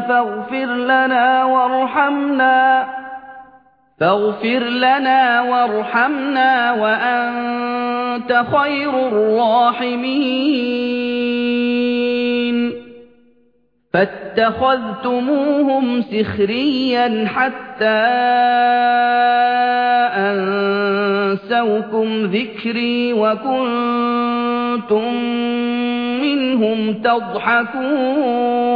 فَاغْفِرْ لَنَا وَارْحَمْنَا. فاغفر لنا وارحمنا وأنت خير الراحمين. فاتخذتموهم سخريا حتى أنسوكم ذكري وكنتم منهم تضحكون.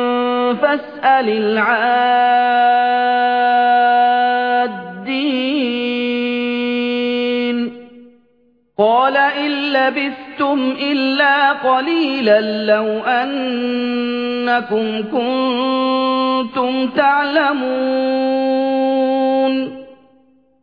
فاسأل العادين. قال إن لبثتم إلا قليلا لو أنكم كنتم تعلمون.